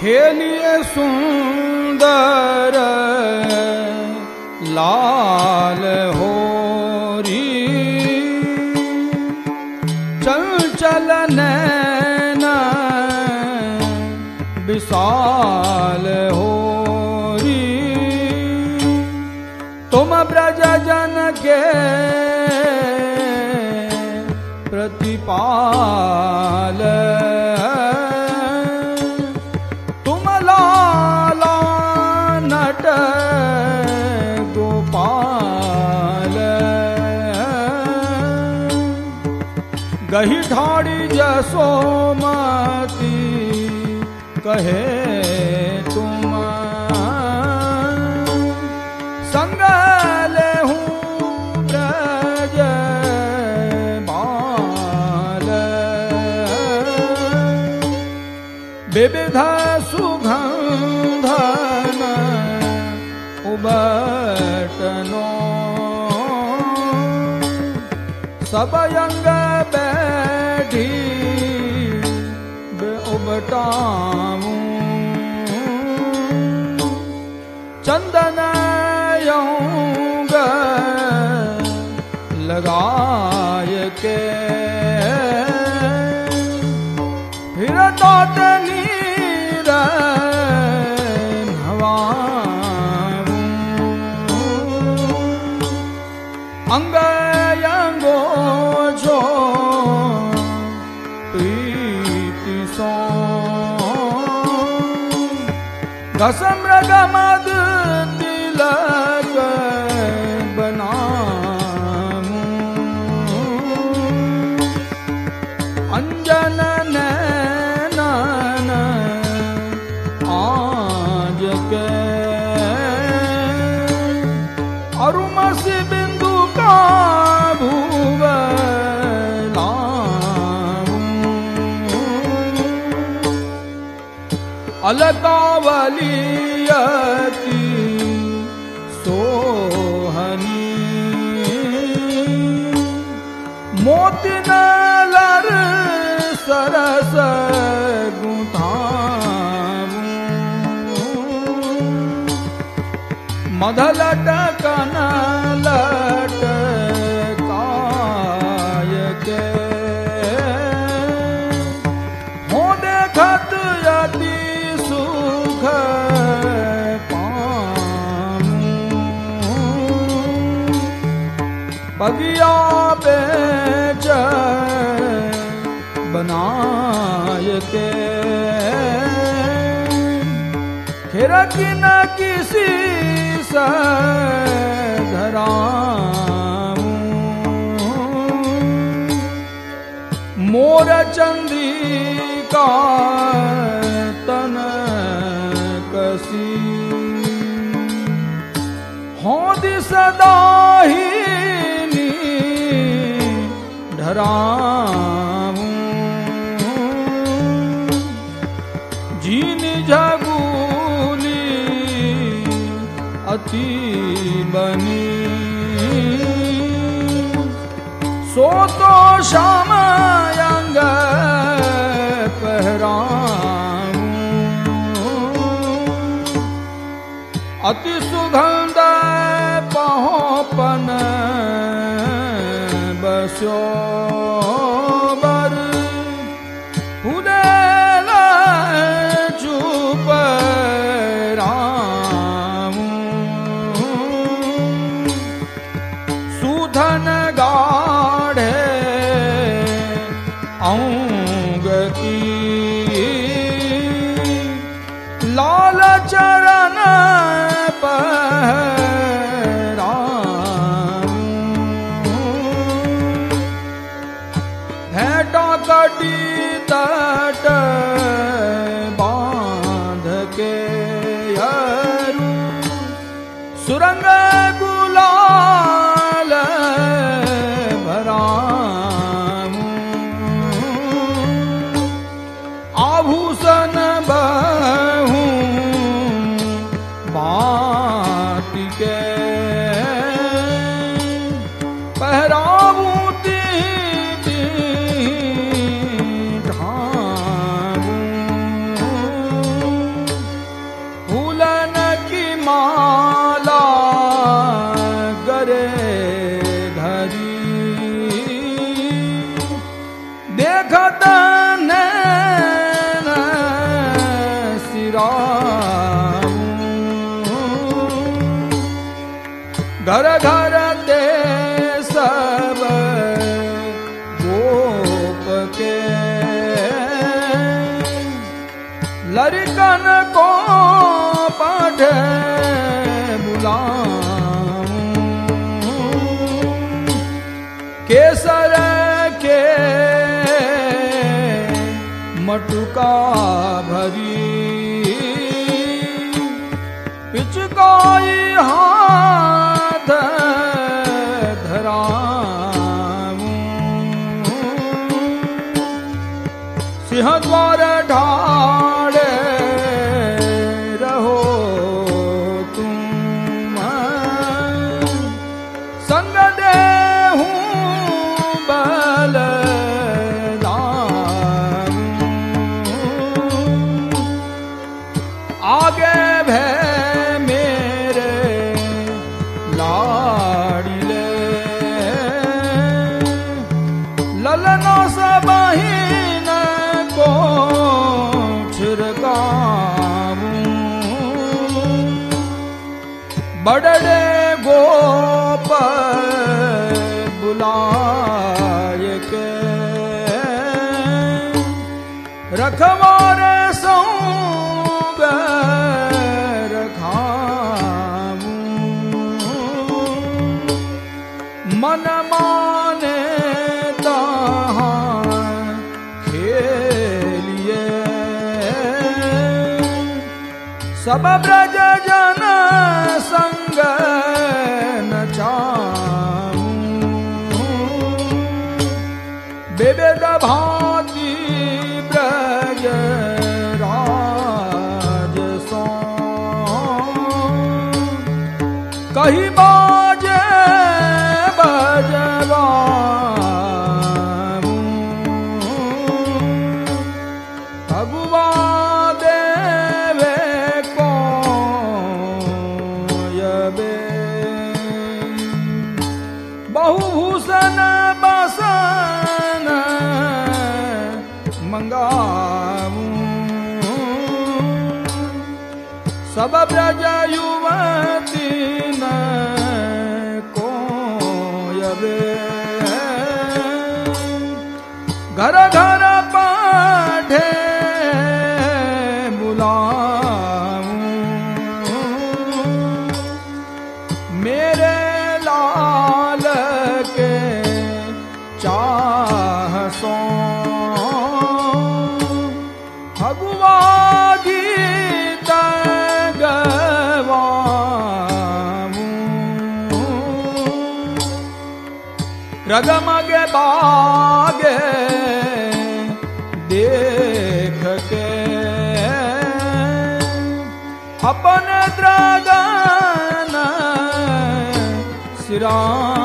खेलिए सुंदर लाल हो चल चल नैन विशाल हो तुम ब्रज जन के प्रतिपाल गही ढाड़ी जसोमती कहे तुम संग ले हूँ ब्रज बाल। विविध सुगंधन लगाय सोहनी मोती नलर सरस गुथाऊं मधलट कनलट बगिया बेच बनाय के खिरकी न किसी से धराऊं मोर चंद्रिका तन कसी। होद सदा ही जीन झगूली अति बनी। सो तो श्याम अंग पहराऊं। अति सुगंध पहोपन बस्यो। पढ़ बुलाऊं केसर के मटुका भरी। पिचकाई हाथ बड़े गोप बुलाए के। रखवार सौग मन माने खेलिए। सब ब्रज कही बाजे बजवा भगवा देवे को यबे बहुभूषण बसन मंगाऊं। सब ब्रज घर घर पाठे बुलाऊं। मेरे लाल के चाह सो गीत रगमग बागे द्रगन सिराऊं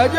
ब्रज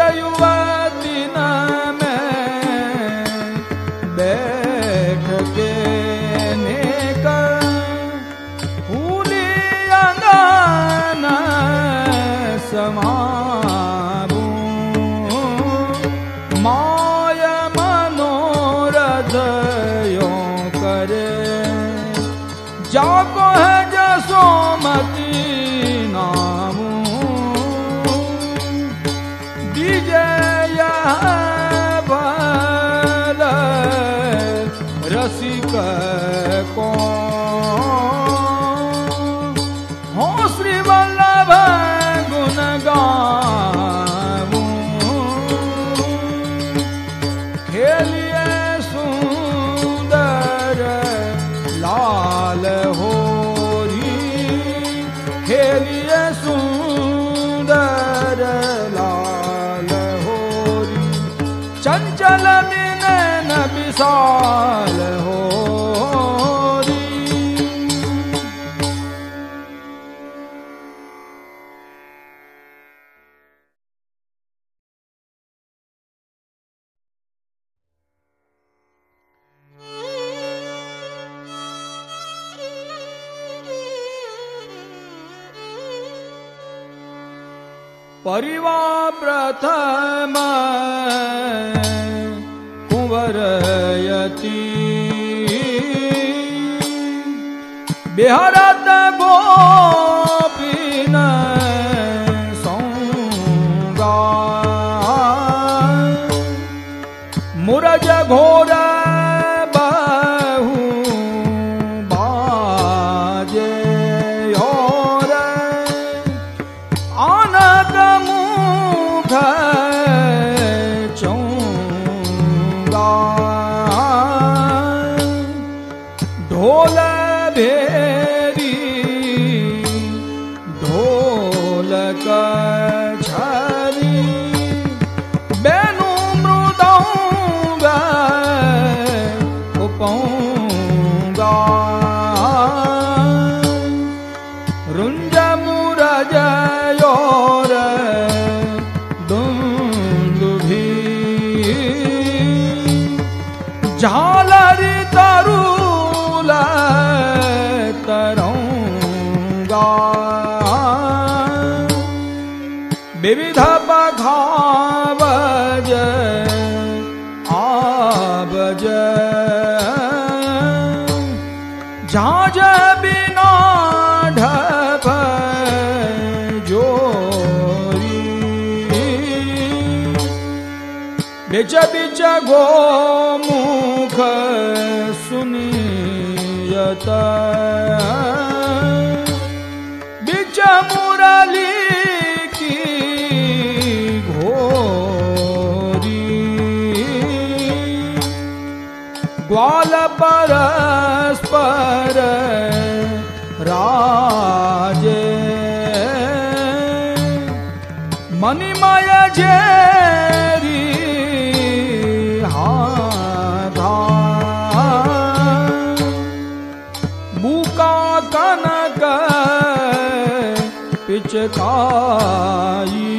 प्रथम कुंवरयती। बिहरत गोपीन सौगा। मुरज घोरा बिच बिच गोमुख सुनियत। बिच मुरली की घोरी। ग्वाल परस्पर राजे। मणिमय जेरी पिचकाई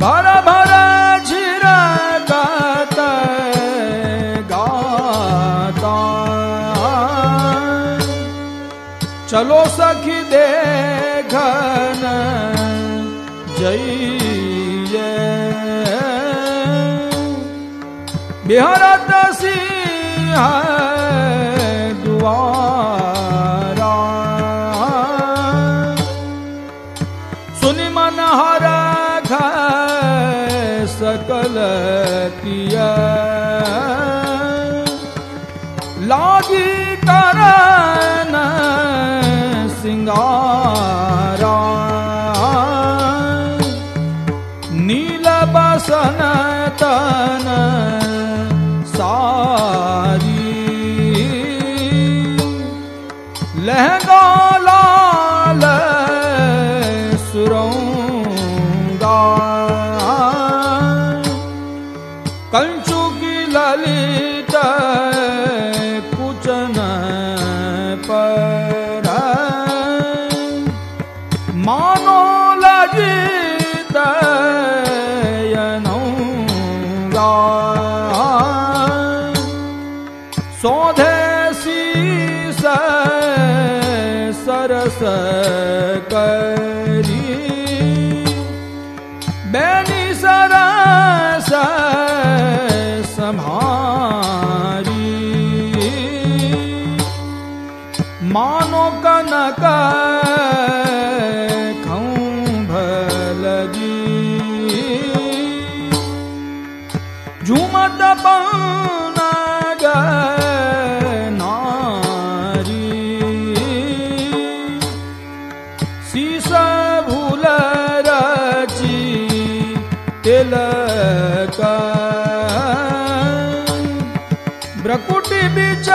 भर भर झिरकत गाता चलो सखी दे घन जइए। बिहरत सिंह शीस भूल रची तिलक ब्रकुटी बिच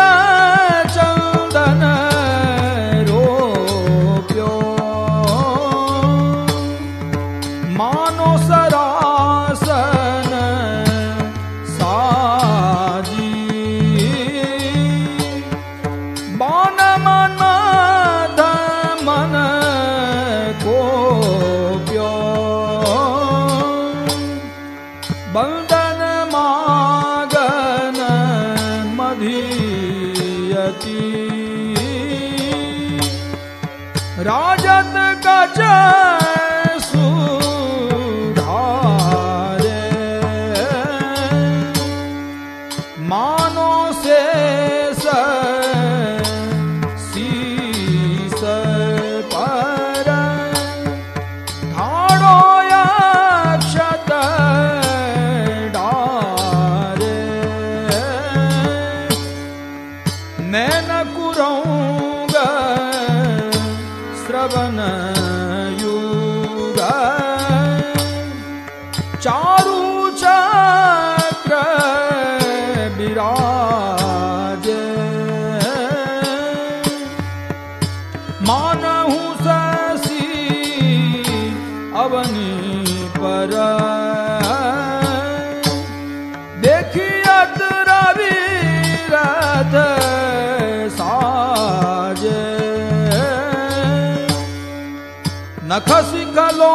नख सिखलो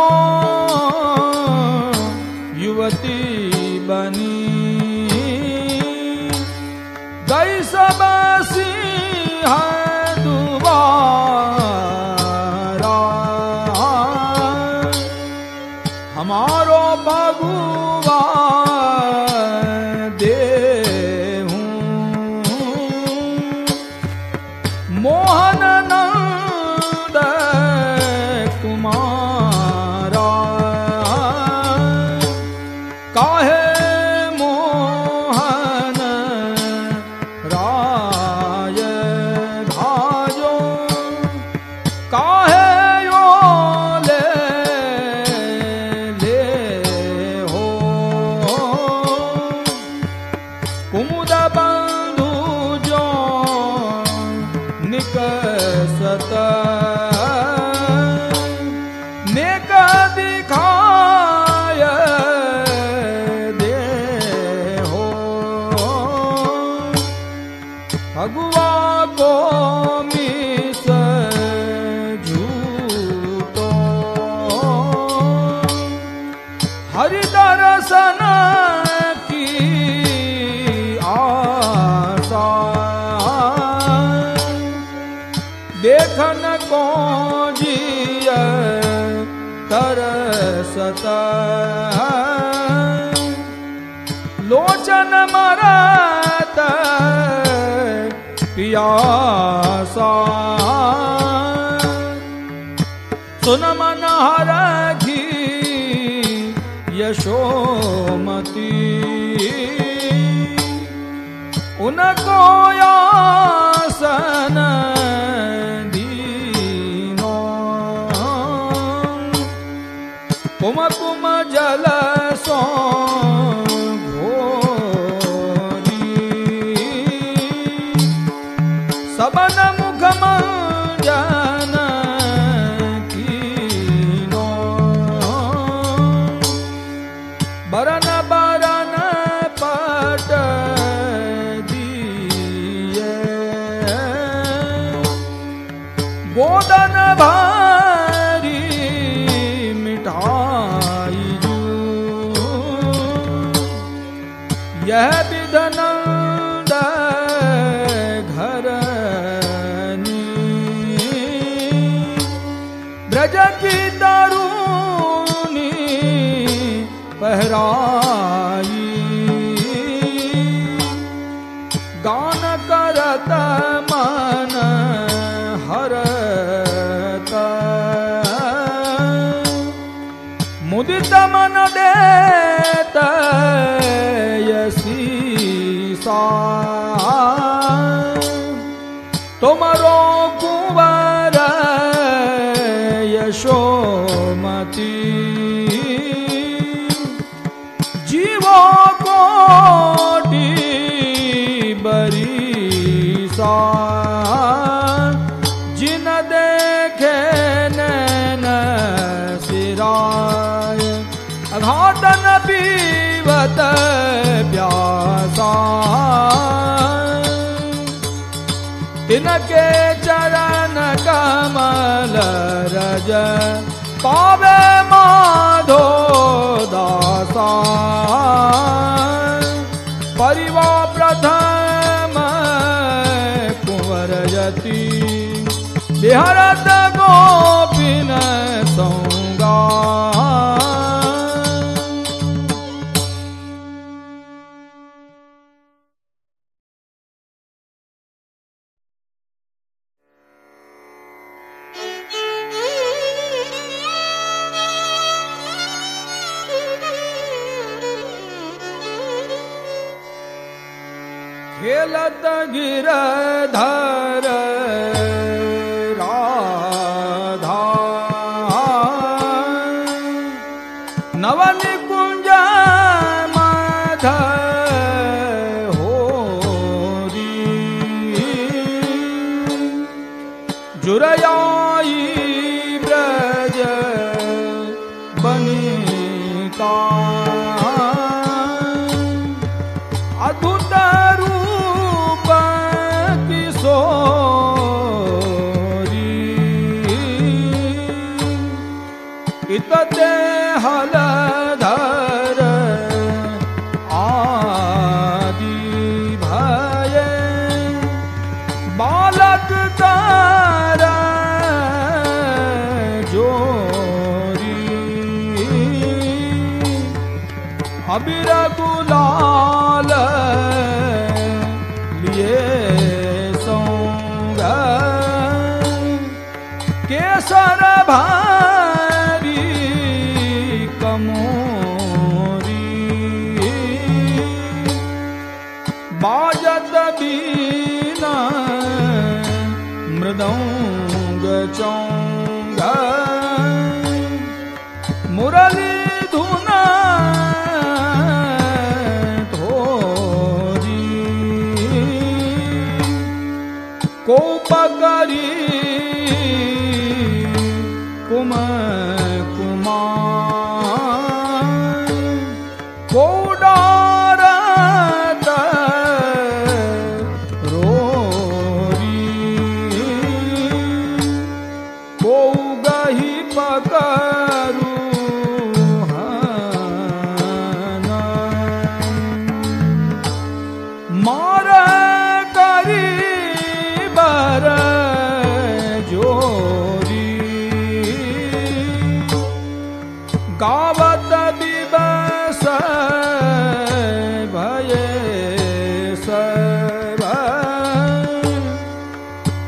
युवती बनी। गई सबसी हाँ पियासा सुन मन हर घी यशोमती उनको सन दीनो। पुम पुम जल सौ गोदन भारी मिठाई यह विधन घरनी। ब्रज की दारूनी पहरा đế tên के चरण कमल रज पावे माधो दासा परिवार प्रथम कुंवर यति बिहार गो लत गिरधा It's Itate Hale.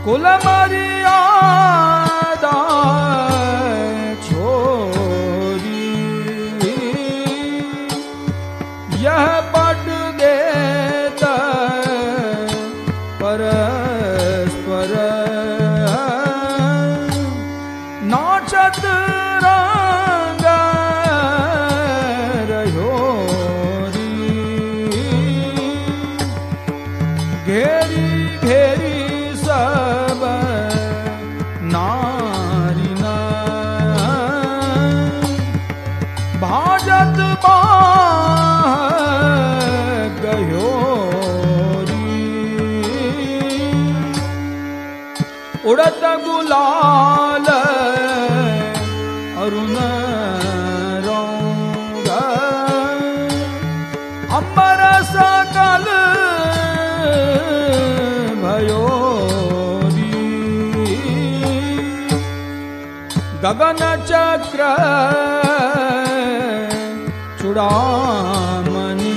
Kula गगनचक्र चुडामणि।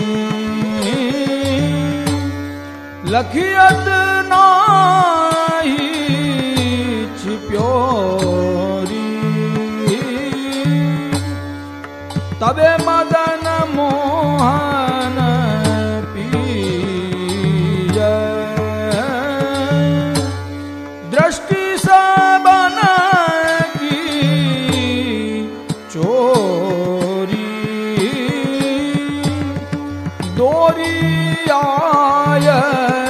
लखियत नोरि तवे मदन मोहन yeah.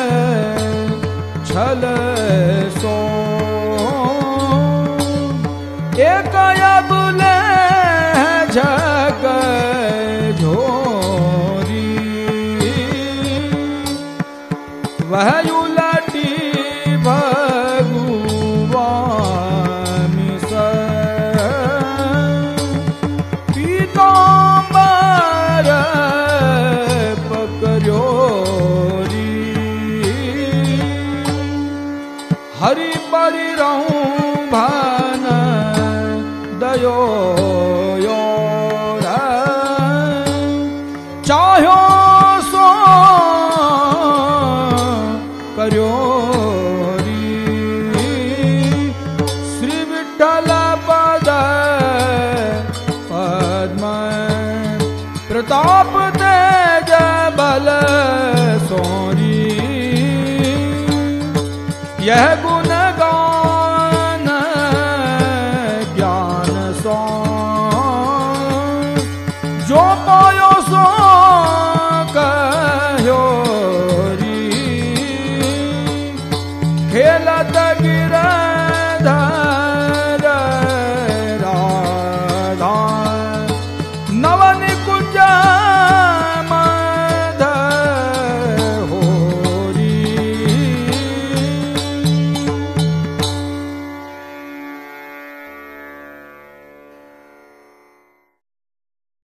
Kala